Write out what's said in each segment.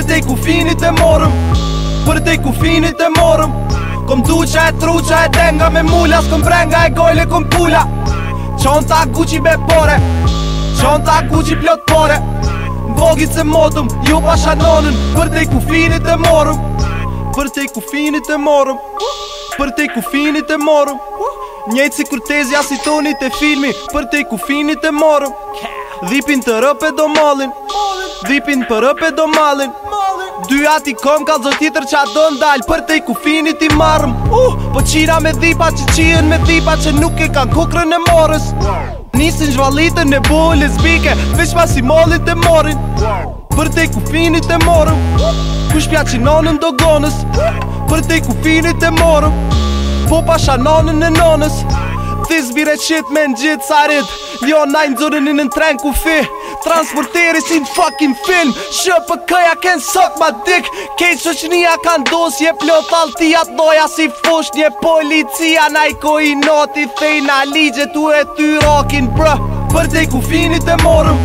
Për te ku finit e morëm Për te ku finit e morëm Kom duqa e truqa e denga me mulla Së kom brenga e gojle kom pulla Qon ta ku qi bepore Qon ta ku qi plotpore Vogit se modum ju pa shanonën Për te ku finit e morëm Për te ku finit e morëm Për te ku finit e morëm Njejtë si kur tezja si tonit e filmi Për te ku finit e morëm Dhipin të rëpe do mallin Dhipin për rëpe do mallin Dy ati kom ka zë tjetër qa do ndal Për te i ku i marm uh, Po qira me dhipa që qien me dhipa që nuk e kan kukrën e morës Nisin zhvalitën e buhë lesbike Vesh pas i molit e morin Për te i e morëm Kush pja që nonën do gonës Për te i e morëm Po pasha nonën e nonës this bire shit me në sarit Jo na i nëzurin i në tren ku fi Transporteri si në fucking film Shë për këja ken suck ma dick Kej që që ka ndos Je plot alti atë doja si fush Nje policia na i koi noti na ligje tu e ty rokin bruh Për te ku finit e morëm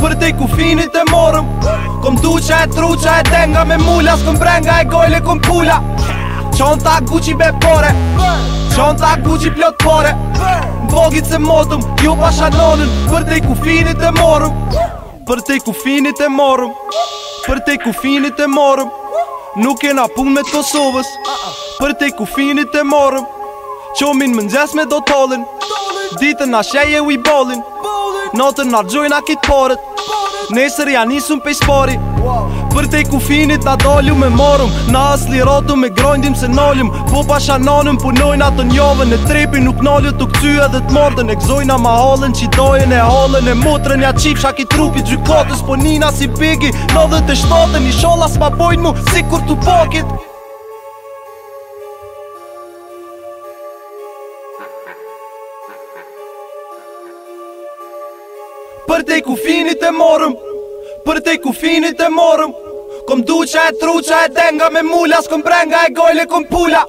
Për te ku finit e morëm Kom duqa e truqa e denga Me mula s'kom brenga e gojle kom pula Qonta Gucci bepore Qonta Gucci plotpore Vogit se motëm, ju pa shanonin Për te ku finit e morëm Për te ku finit e morëm Për te ku finit e morëm Nuk e na pun me Kosovës Për te ku finit e morëm Qomin më nxes me do tolin Ditën na sheje u i bolin Notën na gjojna kitë porët Nesër janë s'un pëj spori Nesër pëj spori Për te kufinit na dollu me morum Na asli rotu me grojndim se nollim Po pasha nonim punojnë atë njove Në trepi nuk nollu të këtyja dhe të mordën E këzojna ma hollën që dojen e hollën E mutrën ja qip shaki trupi gjykotës Po nina si pigi në dhe të shtotën I sholla s'ma bojnë mu si kur të pokit Për te ku finit kufinit e morum për te kufinit e morëm Kom duqa e truqa e denga me mula S'kom brenga e gojle kom pula